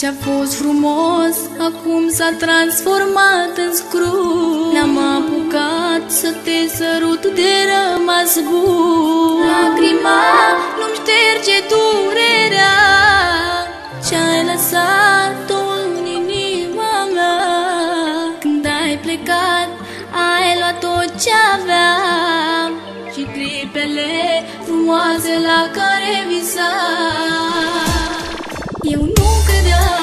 Ce-a fost frumos, acum s-a transformat în scru N-am apucat să te sărut de rămas bun. Lacrima nu-mi șterge durerea Ce-ai lăsat-o în inima mea. Când ai plecat, ai luat tot ce aveam Și clipele frumoase la care visam Eu nunca me